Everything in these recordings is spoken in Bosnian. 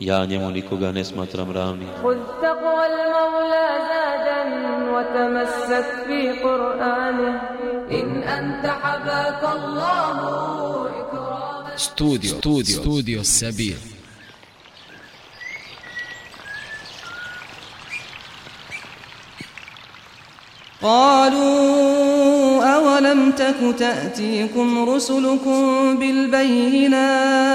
Ja njemu nikoga ne smatram ravnim. خذ تقوى المولى زادا وتمسك في قرآنه إن أنت حباك الله إكراما Studio, studio, studio Sabir. قالوا أولم تك تأتيكم رسلكم بالبينات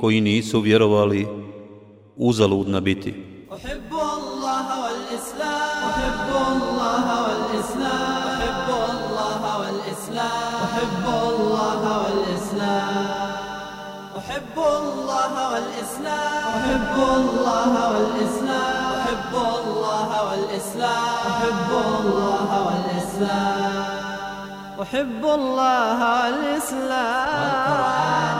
koji nisu vjerovali uzaludna biti. أحب الله والإسلام. أحب الله والإسلام.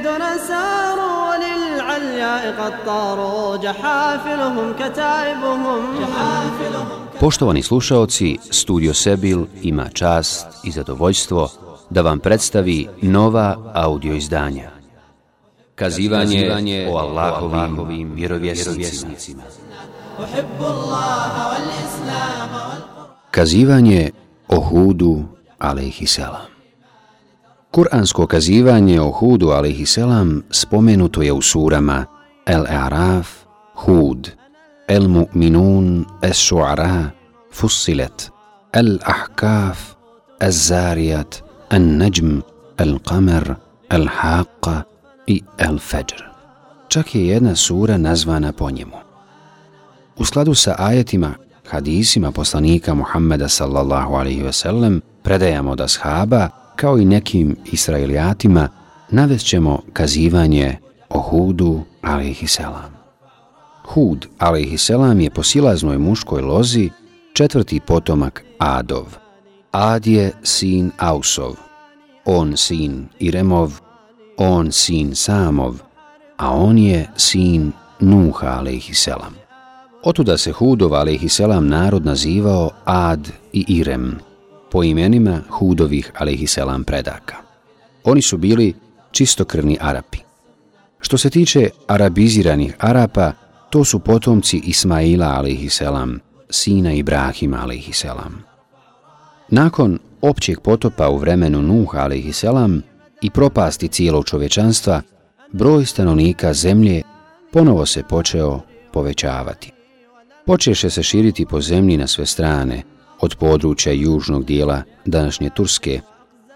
للدنا ساروا وللعلياء قد طاروا جحافلهم كتائبهم جحافلهم Poštovani slušaoci, Studio Sebil ima čast i zadovoljstvo da vam predstavi nova audio izdanja. Kazivanje o Allahovim vjerovjesnicima. أحب الله والإسلام والقرآن Kazivanje o Hudu, alaihisselam. Kur'ansko kazivanje o Hudu, alaihisselam, spomenuto je u surama El-A'raf, Hud, El-Mu'minun, Es-Su'ara, Fussilet, El-Ahkaf, El-Zariyat, El-Najm, El-Qamer, El-Haqqa i El-Fajr. Čak je jedna sura nazvana po njemu. U skladu sa ajetima, hadisima poslanika Muhammeda sallallahu alaihi ve sellem, predajamo da shaba, kao i nekim israelijatima, navest ćemo kazivanje o Hudu alaihisselam. Hud alaihisselam je po silaznoj muškoj lozi četvrti potomak Adov. Ad je sin Ausov, on sin Iremov, on sin Samov, a on je sin Nuha alaihisselam. Otuda se Hudov alaihisselam narod nazivao Ad i Irem, po imenima Hudovih alaihisselam predaka. Oni su bili čistokrvni Arapi. Što se tiče arabiziranih Arapa, to su potomci Ismaila alaihisselam, sina Ibrahima alaihisselam. Nakon općeg potopa u vremenu Nuh alaihisselam i propasti cijelog čovečanstva, broj stanovnika zemlje ponovo se počeo povećavati. Počeše se širiti po zemlji na sve strane, od područja južnog dijela današnje Turske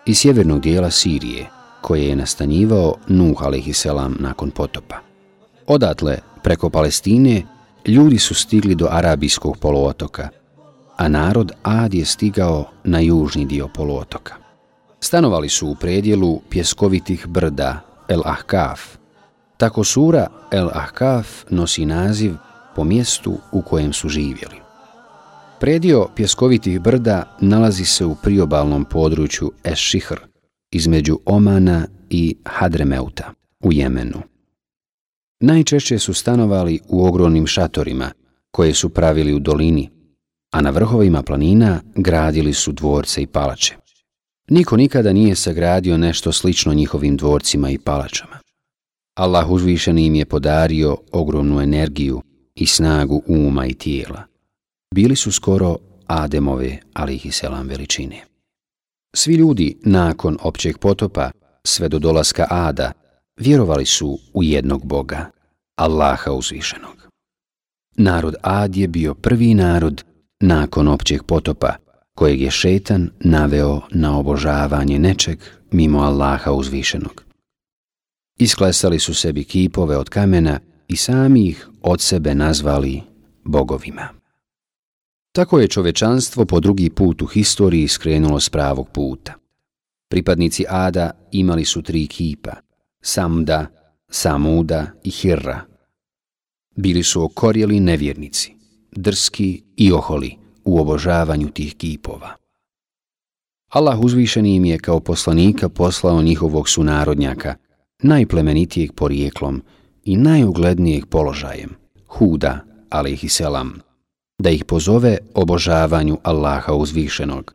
i sjevernog dijela Sirije, koje je nastanjivao Nuh a.s. nakon potopa. Odatle, preko Palestine, ljudi su stigli do Arabijskog poluotoka a narod Ad je stigao na južni dio poluotoka. Stanovali su u predjelu pjeskovitih brda El Ahkaf. Tako sura El Ahkaf nosi naziv po mjestu u kojem su živjeli. Predio pjeskovitih brda nalazi se u priobalnom području Eshihr, između Omana i Hadremeuta u Jemenu. Najčešće su stanovali u ogromnim šatorima koje su pravili u dolini, a na vrhovima planina gradili su dvorce i palače. Niko nikada nije sagradio nešto slično njihovim dvorcima i palačama. Allah uzvišen im je podario ogromnu energiju i snagu uma i tijela. Bili su skoro Ademove, ali ih i selam veličine. Svi ljudi nakon općeg potopa, sve do dolaska Ada, vjerovali su u jednog Boga, Allaha uzvišenog. Narod Ad je bio prvi narod nakon općeg potopa, kojeg je šetan naveo na obožavanje nečeg mimo Allaha uzvišenog. Isklesali su sebi kipove od kamena i sami ih od sebe nazvali bogovima. Tako je čovečanstvo po drugi put u historiji skrenulo s pravog puta. Pripadnici Ada imali su tri kipa, Samda, Samuda i Hirra. Bili su okorjeli nevjernici, drski i oholi u obožavanju tih kipova. Allah uzvišeni im je kao poslanika poslao njihovog sunarodnjaka, najplemenitijeg porijeklom i najuglednijeg položajem, Huda, alaihisselam, da ih pozove obožavanju Allaha uzvišenog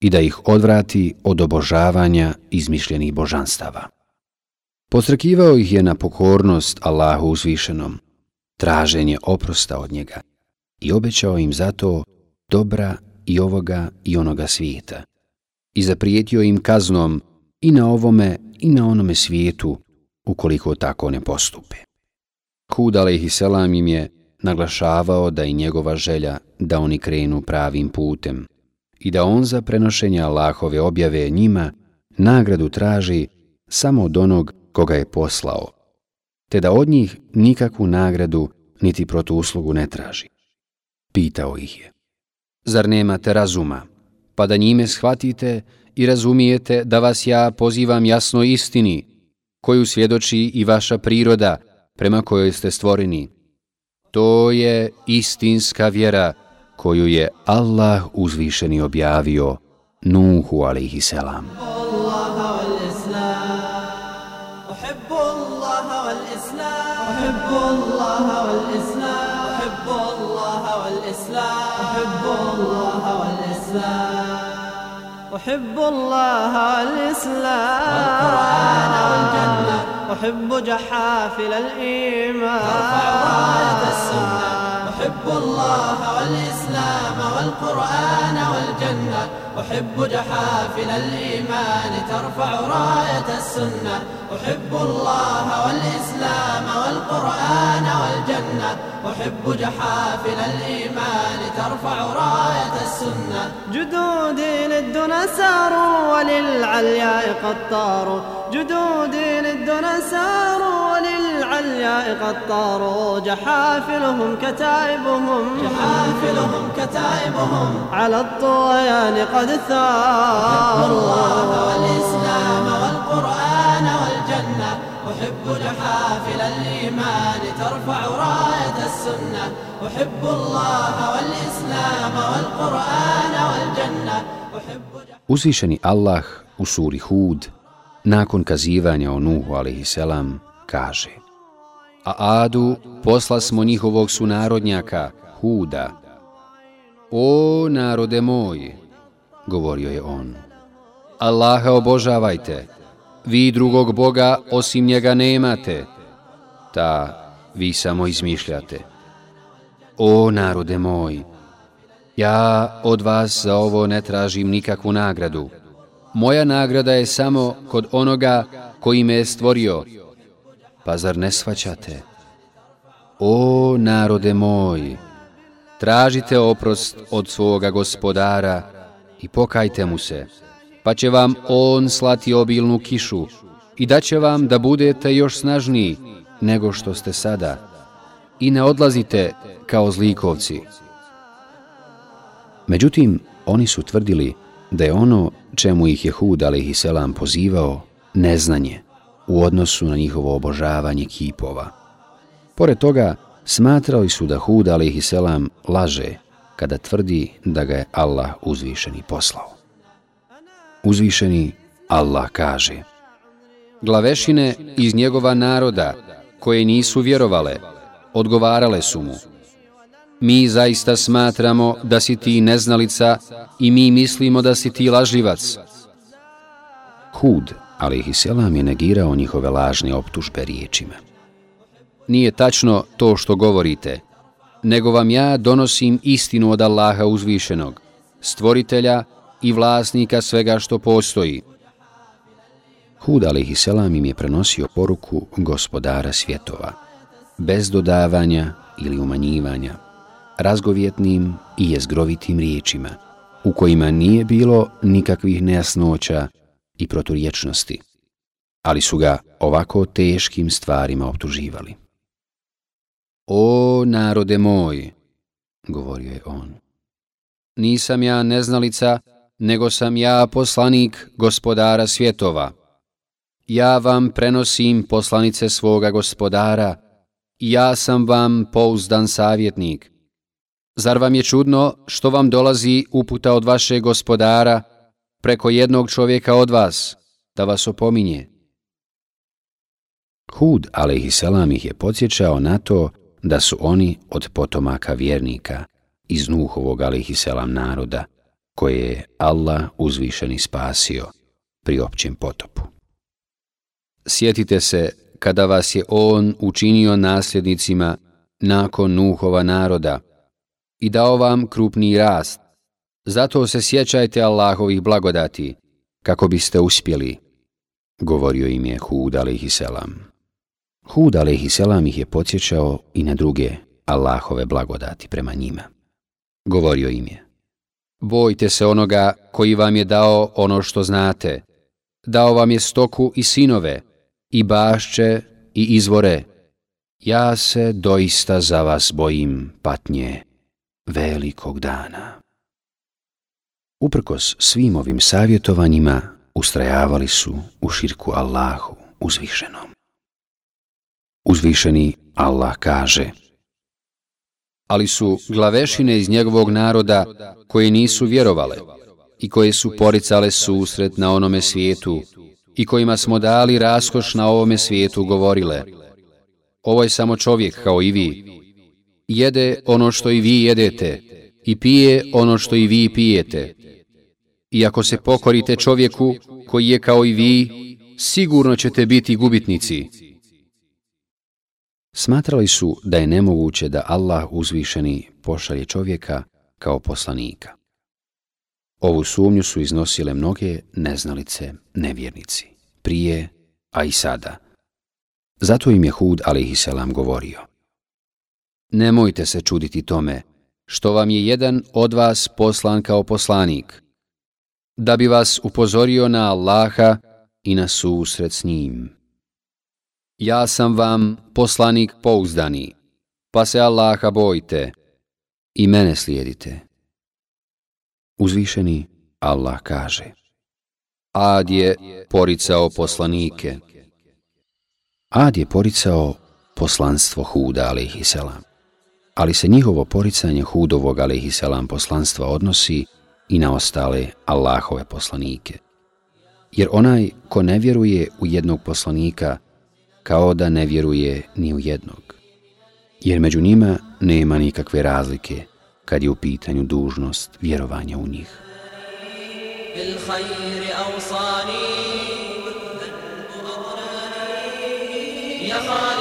i da ih odvrati od obožavanja izmišljenih božanstava. Postrekivao ih je na pokornost Allahu uzvišenom, traženje oprosta od njega i obećao im zato dobra i ovoga i onoga svijeta i zaprijetio im kaznom i na ovome i na onome svijetu ukoliko tako ne postupe. Hud selam im je naglašavao da i njegova želja da oni krenu pravim putem i da on za prenošenje Allahove objave njima nagradu traži samo od onog koga je poslao, te da od njih nikakvu nagradu niti protuuslugu ne traži. Pitao ih je, zar nemate razuma, pa da njime shvatite i razumijete da vas ja pozivam jasno istini, koju svjedoči i vaša priroda prema kojoj ste stvoreni. To je istinska vjera koju je Allah uzvišeni objavio Nuhu alaihi selam. أحب الله والإسلام والقرآن والجنة أحب جحافل الإيمان. ترفع راية السنة. أحب الله والإسلام. والقرآن والجنة. أحب جحافل الإيمان ترفع راية السنة. أحب الله والإسلام والقرآن والجنة. أحب جحافل الإيمان ترفع راية السنة. جدودي للدنا ساروا وللعلياء قد طاروا جدودي للدنا ساروا وللعلياء قد طاروا. جحافلهم كتائبهم. جحافلهم كتائبهم. على الطغيان قد ثاروا. الله والإسلام والقرآن والجنة. أحب جحافل الإيمان ترفع راية السنة. أحب الله والإسلام والقرآن والجنة. أحب Uzvišeni Allah u suri Hud, nakon kazivanja o Nuhu a.s. kaže A Adu posla smo njihovog sunarodnjaka, Huda. O narode moj, govorio je on, Allaha obožavajte, vi drugog Boga osim njega nemate, ta vi samo izmišljate. O narode moj, ja od vas za ovo ne tražim nikakvu nagradu. Moja nagrada je samo kod onoga koji me je stvorio. Pa zar ne svaćate? O narode moj, tražite oprost od svoga gospodara i pokajte mu se, pa će vam on slati obilnu kišu i daće vam da budete još snažniji nego što ste sada i ne odlazite kao zlikovci. Međutim, oni su tvrdili da je ono čemu ih je Hud a.s. pozivao neznanje u odnosu na njihovo obožavanje kipova. Pored toga, smatrali su da Hud a.s. laže kada tvrdi da ga je Allah uzvišeni poslao. Uzvišeni Allah kaže Glavešine iz njegova naroda koje nisu vjerovale, odgovarale su mu Mi zaista smatramo da si ti neznalica i mi mislimo da si ti lažljivac. Hud, ali ih selam je negirao njihove lažne optužbe riječima. Nije tačno to što govorite, nego vam ja donosim istinu od Allaha uzvišenog, stvoritelja i vlasnika svega što postoji. Hud, alihi selam im je prenosio poruku gospodara svjetova, bez dodavanja ili umanjivanja razgovjetnim i jezgrovitim riječima, u kojima nije bilo nikakvih nejasnoća i proturječnosti, ali su ga ovako teškim stvarima optuživali. O narode moj, govorio je on, nisam ja neznalica, nego sam ja poslanik gospodara svjetova. Ja vam prenosim poslanice svoga gospodara, ja sam vam pouzdan savjetnik. Zar vam je čudno što vam dolazi uputa od vašeg gospodara preko jednog čovjeka od vas, da vas opominje? Hud, alaihisselam, ih je podsjećao na to da su oni od potomaka vjernika iz Nuhovog, alaihisselam, naroda, koje je Allah uzvišeni spasio pri općem potopu. Sjetite se kada vas je On učinio nasljednicima nakon Nuhova naroda, i dao vam krupni rast. Zato se sjećajte Allahovih blagodati, kako biste uspjeli, govorio im je Hud a.s. Hud a.s. ih je podsjećao i na druge Allahove blagodati prema njima. Govorio im je, bojte se onoga koji vam je dao ono što znate, dao vam je stoku i sinove, i bašće i izvore, ja se doista za vas bojim patnje velikog dana. Uprkos svim ovim savjetovanjima, ustrajavali su u širku Allahu uzvišenom. Uzvišeni Allah kaže Ali su glavešine iz njegovog naroda koje nisu vjerovale i koje su poricale susret na onome svijetu i kojima smo dali raskoš na ovome svijetu govorile. Ovo je samo čovjek kao i vi, jede ono što i vi jedete i pije ono što i vi pijete. I ako se pokorite čovjeku koji je kao i vi, sigurno ćete biti gubitnici. Smatrali su da je nemoguće da Allah uzvišeni pošalje čovjeka kao poslanika. Ovu sumnju su iznosile mnoge neznalice, nevjernici, prije, a i sada. Zato im je Hud, alaihisselam, govorio. Nemojte se čuditi tome, što vam je jedan od vas poslan kao poslanik, da bi vas upozorio na Allaha i na susret s njim. Ja sam vam poslanik pouzdani, pa se Allaha bojte i mene slijedite. Uzvišeni Allah kaže, Ad je poricao poslanike. Ad je poricao poslanstvo Huda, alaihissalam ali se njihovo poricanje hudovog alaihissalam poslanstva odnosi i na ostale Allahove poslanike. Jer onaj ko ne vjeruje u jednog poslanika, kao da ne vjeruje ni u jednog. Jer među njima nema nikakve razlike kad je u pitanju dužnost vjerovanja u njih. يا خالق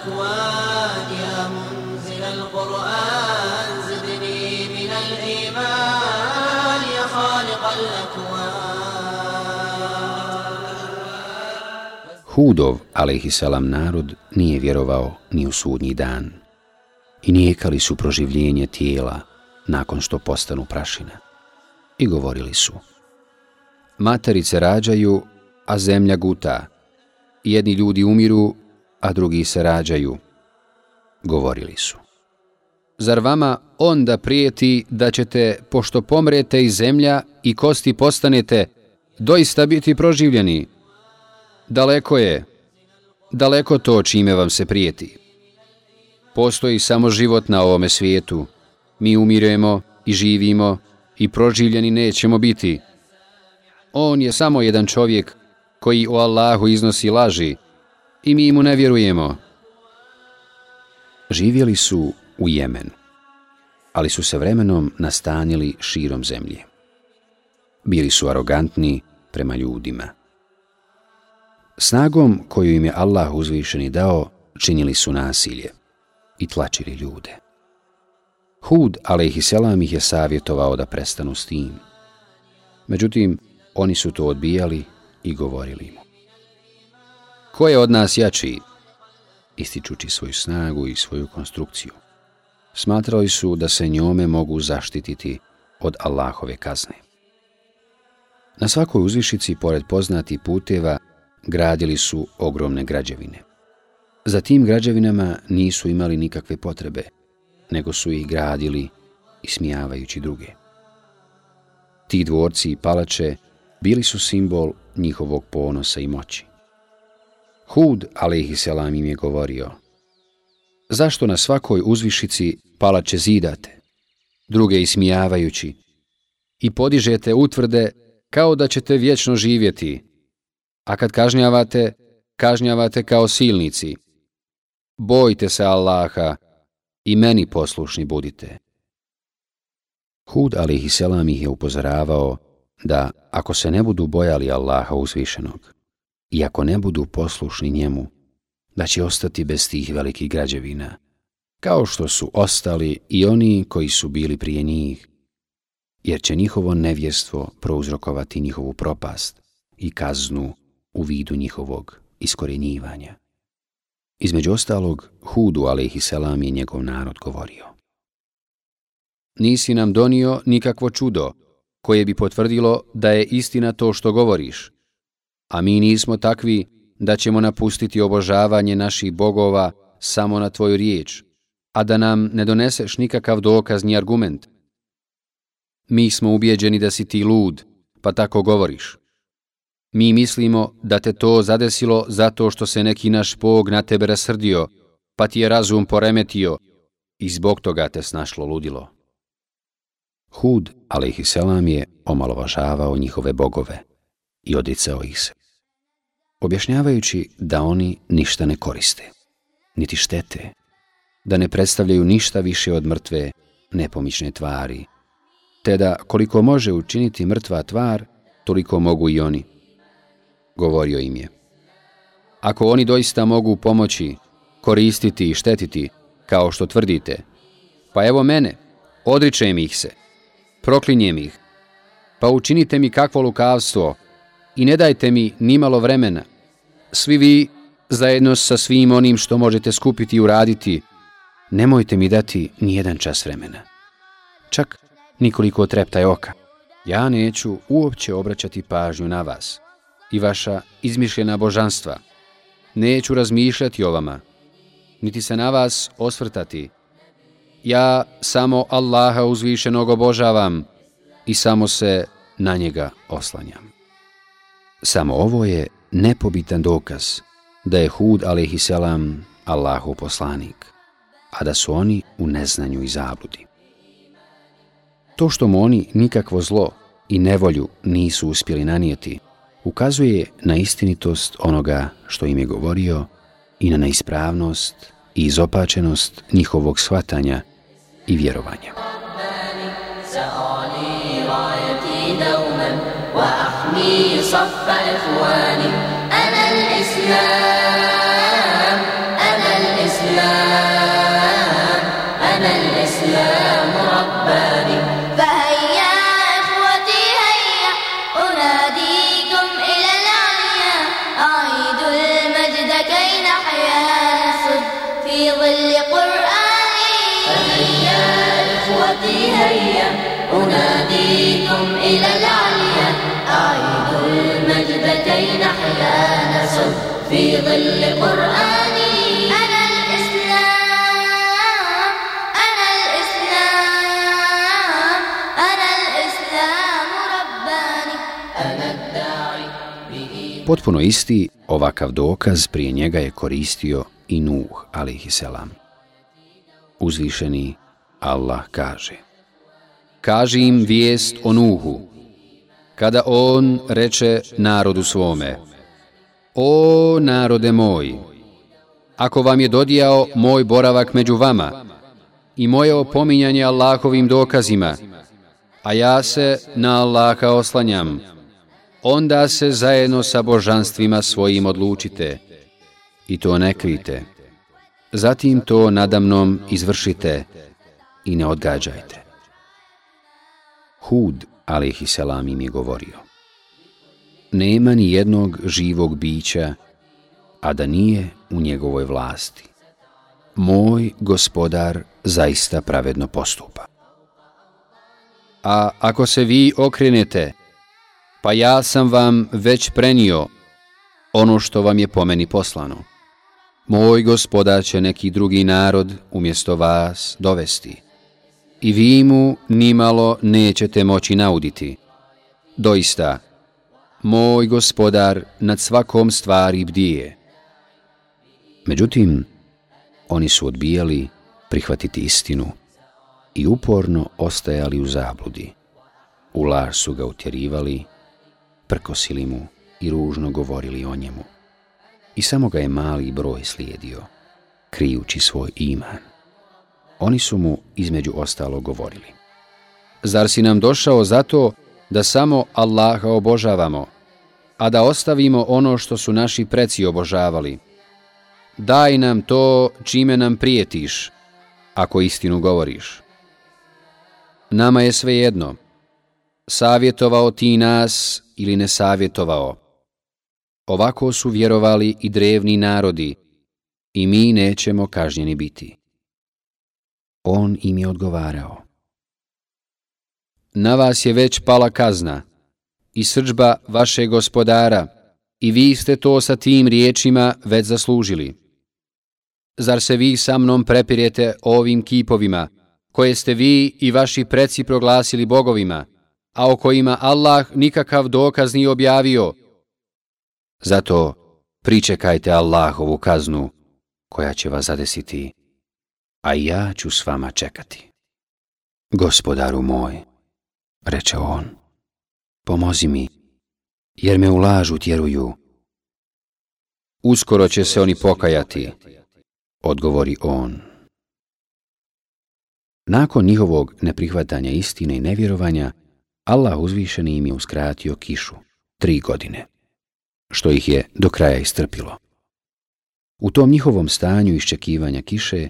الأكوان يا منزل القرآن زدني من الإيمان يا خالق الأكوان Hudov, alaihissalam, narod nije vjerovao ni u sudnji dan i nijekali su proživljenje tijela nakon što postanu prašina. I govorili su, materice rađaju, a zemlja guta, jedni ljudi umiru, a drugi se rađaju. Govorili su, zar vama onda prijeti da ćete, pošto pomrete iz zemlja i kosti postanete, doista biti proživljeni? Daleko je, daleko to čime vam se prijeti. Postoji samo život na ovome svijetu. Mi umiremo i živimo i proživljeni nećemo biti. On je samo jedan čovjek koji o Allahu iznosi laži i mi mu ne vjerujemo. Živjeli su u Jemenu, ali su se vremenom nastanili širom zemlje. Bili su arogantni prema ljudima. Snagom koju im je Allah uzvišeni dao, činili su nasilje i tlačili ljude. Hud, alaihisselam, ih je savjetovao da prestanu s tim. Međutim, oni su to odbijali i govorili mu. Ko je od nas jači? Ističući svoju snagu i svoju konstrukciju. Smatrali su da se njome mogu zaštititi od Allahove kazne. Na svakoj uzvišici, pored poznati puteva, gradili su ogromne građevine. Za tim građevinama nisu imali nikakve potrebe, nego su ih gradili ismijavajući druge. Ti dvorci i palače bili su simbol njihovog ponosa i moći. Hud, alaihisselam, im je govorio, zašto na svakoj uzvišici palače zidate, druge ismijavajući, i podižete utvrde kao da ćete vječno živjeti, a kad kažnjavate, kažnjavate kao silnici. Bojte se Allaha i meni poslušni budite. Hud, alaihisselam, ih je upozoravao da ako se ne budu bojali Allaha uzvišenog i ako ne budu poslušni njemu, da će ostati bez tih velikih građevina, kao što su ostali i oni koji su bili prije njih, jer će njihovo nevjestvo prouzrokovati njihovu propast i kaznu u vidu njihovog iskorjenjivanja. Između ostalog, Hudu, alaihisselam, je njegov narod govorio. Nisi nam donio nikakvo čudo, koje bi potvrdilo da je istina to što govoriš, a mi nismo takvi da ćemo napustiti obožavanje naših bogova samo na tvoju riječ, a da nam ne doneseš nikakav dokaz ni argument. Mi smo ubjeđeni da si ti lud, pa tako govoriš. Mi mislimo da te to zadesilo zato što se neki naš bog na tebe rasrdio, pa ti je razum poremetio i zbog toga te snašlo ludilo. Hud, alaihisselam, je omalovažavao njihove bogove i odicao ih se. Objašnjavajući da oni ništa ne koriste, niti štete, da ne predstavljaju ništa više od mrtve, nepomične tvari, te da koliko može učiniti mrtva tvar, toliko mogu i oni. Govorio im je. Ako oni doista mogu pomoći, koristiti i štetiti, kao što tvrdite, pa evo mene, odričem ih se, proklinjem ih, pa učinite mi kakvo lukavstvo i ne dajte mi ni malo vremena. Svi vi, zajedno sa svim onim što možete skupiti i uraditi, nemojte mi dati ni jedan čas vremena. Čak nikoliko treptaj oka. Ja neću uopće obraćati pažnju na vas i vaša izmišljena božanstva. Neću razmišljati o vama, niti se na vas osvrtati, ja samo Allaha uzvišenog obožavam i samo se na njega oslanjam. Samo ovo je nepobitan dokaz da je Hud a.s. Allahu poslanik, a da su oni u neznanju i zabludi. To što mu oni nikakvo zlo i nevolju nisu uspjeli nanijeti, ukazuje na istinitost onoga što im je govorio i na neispravnost i izopačenost njihovog shvatanja i vjerovanja. صف إخواني. أنا الإسلام. كي نحيا نسر في ظل قرآني أنا الإسلام أنا الإسلام أنا الإسلام رباني أنا الداعي به Potpuno isti ovakav dokaz prije njega je koristio i Nuh, alaihisselam. Uzvišeni Allah kaže Kaži im vijest o Nuhu, kada on reče narodu svome O narode moj, ako vam je dodijao moj boravak među vama i moje opominjanje Allahovim dokazima, a ja se na Allaha oslanjam, onda se zajedno sa božanstvima svojim odlučite i to ne krite. Zatim to nadamnom izvršite i ne odgađajte. Hud, alaihisselam, im je govorio. Nema ni jednog živog bića, a da nije u njegovoj vlasti. Moj gospodar zaista pravedno postupa. A ako se vi okrenete, pa ja sam vam već prenio ono što vam je po meni poslano. Moj gospodar će neki drugi narod umjesto vas dovesti. I vi mu nimalo nećete moći nauditi. Doista, moj gospodar nad svakom stvari bdije. Međutim, oni su odbijali prihvatiti istinu i uporno ostajali u zabludi. U laž su ga utjerivali, prkosili mu i ružno govorili o njemu. I samo ga je mali broj slijedio, krijući svoj iman. Oni su mu između ostalo govorili. Zar si nam došao zato da samo Allaha obožavamo, a da ostavimo ono što su naši preci obožavali? Daj nam to čime nam prijetiš, ako istinu govoriš. Nama je sve jedno, savjetovao ti nas ili ne savjetovao. Ovako su vjerovali i drevni narodi i mi nećemo kažnjeni biti. On im je odgovarao. Na vas je već pala kazna i srđba vaše gospodara i vi ste to sa tim riječima već zaslužili. Zar se vi sa mnom prepirete ovim kipovima koje ste vi i vaši preci proglasili bogovima, a o kojima Allah nikakav dokaz nije objavio? Zato pričekajte Allahovu kaznu koja će vas zadesiti, a ja ću s vama čekati. Gospodaru moj, reče on, pomozi mi, jer me u lažu tjeruju. Uskoro će se oni pokajati, odgovori on. Nakon njihovog neprihvatanja istine i nevjerovanja, Allah uzvišeni im je uskratio kišu, tri godine, što ih je do kraja istrpilo. U tom njihovom stanju iščekivanja kiše,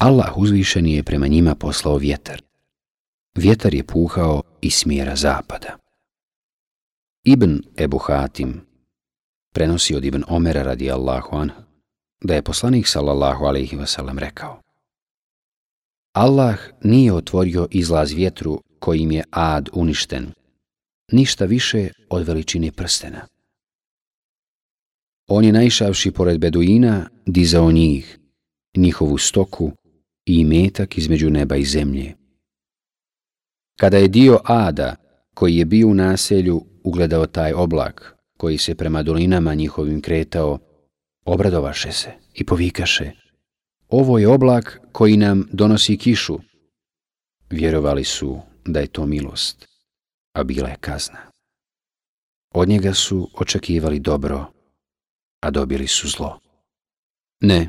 Allah uzvišeni je prema njima poslao vjetar. Vjetar je puhao iz smjera zapada. Ibn Ebu Hatim prenosi od Ibn Omera radi Allahu an, da je poslanik sallallahu alaihi wasallam rekao Allah nije otvorio izlaz vjetru kojim je ad uništen, ništa više od veličine prstena. On je najšavši pored Beduina dizao njih, njihovu stoku i metak između neba i zemlje. Kada je dio Ada, koji je bio u naselju, ugledao taj oblak, koji se prema dolinama njihovim kretao, obradovaše se i povikaše. Ovo je oblak koji nam donosi kišu. Vjerovali su da je to milost, a bila je kazna. Od njega su očekivali dobro, a dobili su zlo. Ne,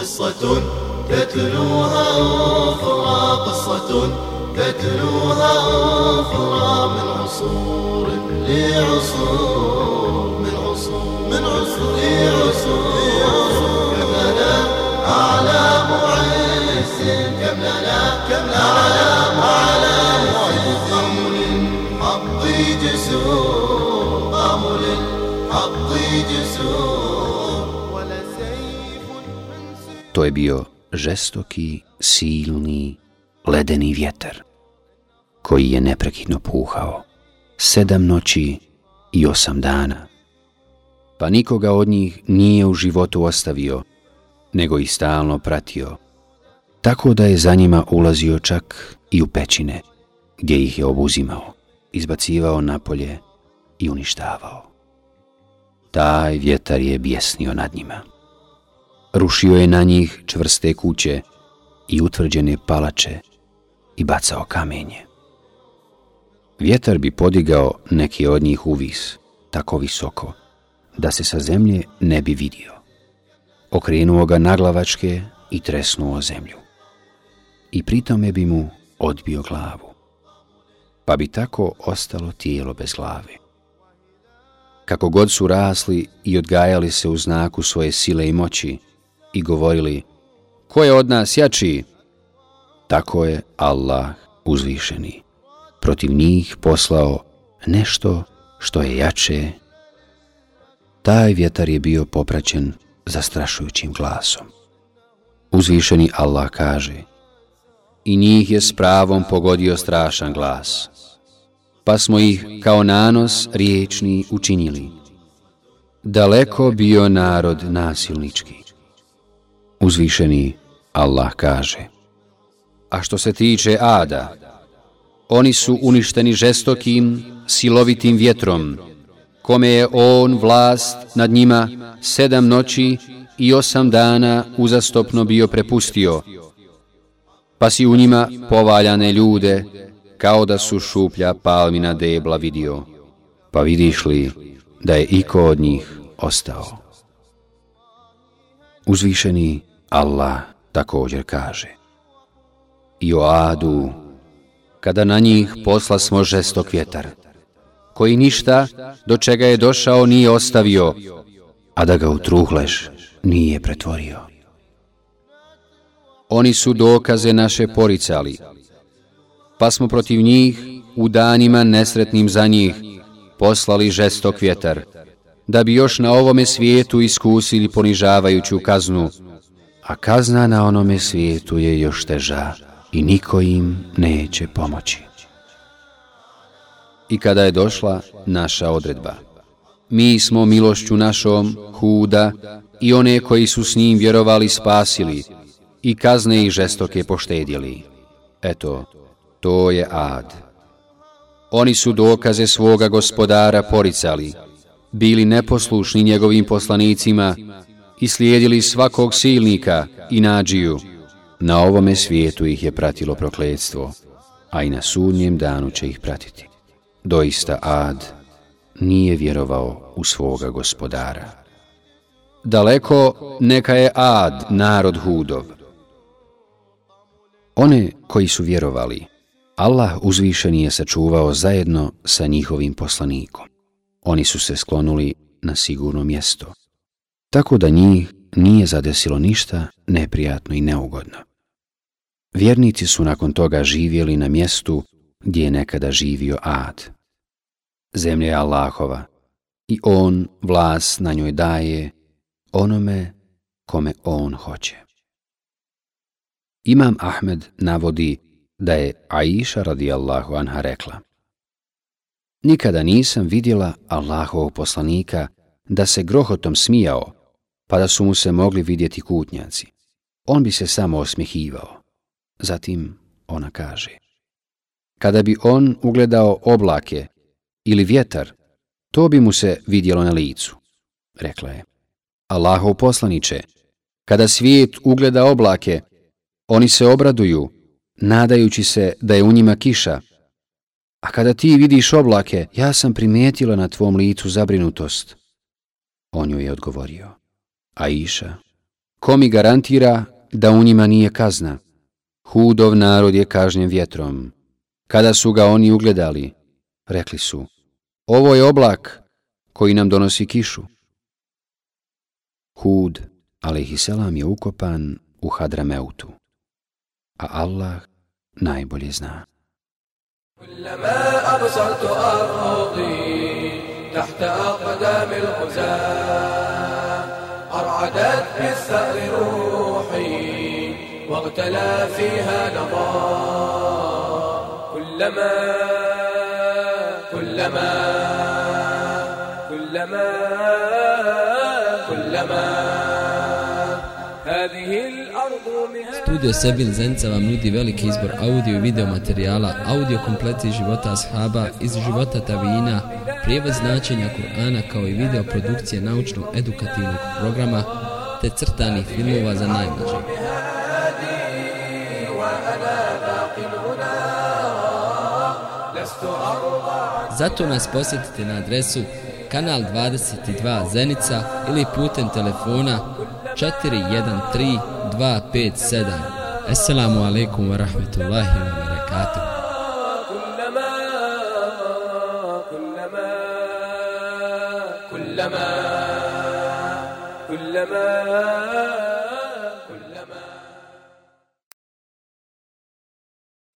قصة تتلوها أخرى قصة تتلوها أخرى من عصور لعصور من عصور من عصور لعصور. كم لنا أعلى معز كم لنا كم لنا معز قاموا للحق جسور To je bio žestoki, silni, ledeni vjetar, koji je neprekidno puhao sedam noći i osam dana. Pa nikoga od njih nije u životu ostavio, nego ih stalno pratio, tako da je za njima ulazio čak i u pećine, gdje ih je obuzimao, izbacivao napolje i uništavao. Taj vjetar je bjesnio nad njima. Rušio je na njih čvrste kuće i utvrđene palače i bacao kamenje. Vjetar bi podigao neki od njih uvis, tako visoko, da se sa zemlje ne bi vidio. Okrenuo ga naglavačke i tresnuo zemlju. I pritome bi mu odbio glavu. Pa bi tako ostalo tijelo bez glave. Kako god su rasli i odgajali se u znaku svoje sile i moći i govorili Ko je od nas jači? Tako je Allah uzvišeni. Protiv njih poslao nešto što je jače. Taj vjetar je bio popraćen zastrašujućim glasom. Uzvišeni Allah kaže I njih je s pravom pogodio strašan glas. Pa smo ih kao nanos riječni učinili. Daleko bio narod nasilnički. Uzvišeni Allah kaže. A što se tiče Ada, oni su uništeni žestokim, silovitim vjetrom, kome je on vlast nad njima sedam noći i osam dana uzastopno bio prepustio, pa si u njima povaljane ljude, kao da su šuplja palmina debla vidio, pa vidiš li da je iko od njih ostao. Uzvišeni Allah također kaže I o Adu, kada na njih posla smo žestok vjetar, koji ništa do čega je došao nije ostavio, a da ga utruhleš nije pretvorio. Oni su dokaze naše poricali, pa smo protiv njih u danima nesretnim za njih poslali žestok vjetar, da bi još na ovome svijetu iskusili ponižavajuću kaznu, a kazna na onome svijetu je još teža i niko im neće pomoći. I kada je došla naša odredba, mi smo milošću našom huda i one koji su s njim vjerovali spasili i kazne ih žestoke poštedjeli. Eto, to je ad. Oni su dokaze svoga gospodara poricali, bili neposlušni njegovim poslanicima i slijedili svakog silnika i nađiju. Na ovome svijetu ih je pratilo prokledstvo, a i na sudnjem danu će ih pratiti. Doista Ad nije vjerovao u svoga gospodara. Daleko neka je Ad, narod Hudov. One koji su vjerovali, Allah uzvišeni je sačuvao zajedno sa njihovim poslanikom. Oni su se sklonuli na sigurno mjesto, tako da njih nije zadesilo ništa neprijatno i neugodno. Vjernici su nakon toga živjeli na mjestu gdje je nekada živio Ad. Zemlja je Allahova i On vlas na njoj daje onome kome On hoće. Imam Ahmed navodi da je Aisha radijallahu anha rekla Nikada nisam vidjela Allahovog poslanika da se grohotom smijao, pa da su mu se mogli vidjeti kutnjaci. On bi se samo osmihivao. Zatim ona kaže Kada bi on ugledao oblake ili vjetar, to bi mu se vidjelo na licu. Rekla je Allahov poslaniće, kada svijet ugleda oblake, oni se obraduju, nadajući se da je u njima kiša, A kada ti vidiš oblake, ja sam primijetila na tvom licu zabrinutost. On joj je odgovorio. Aisha, ko mi garantira da u njima nije kazna? Hudov narod je kažnjen vjetrom. Kada su ga oni ugledali, rekli su, ovo je oblak koji nam donosi kišu. Hud, alaihisselam, je ukopan u Hadrameutu, a Allah najbolje zna. كلما أبصرت أرضي تحت أقدام الغزاة أرعدت بالثأر روحي واغتلى فيها نضاء كلما كلما كلما كلما هذه الأرض مهاد Studio Sebil Zenica vam nudi veliki izbor audio i video materijala, audio kompleti života ashaba, iz života tavina, prijevod značenja Kur'ana kao i video produkcije naučno-edukativnog programa, te crtanih filmova za najmlađe. Zato nas posjetite na adresu kanal 22 Zenica ili putem telefona 413 257. Assalamu alaikum wa rahmetullahi wa barakatuh. كلما كلما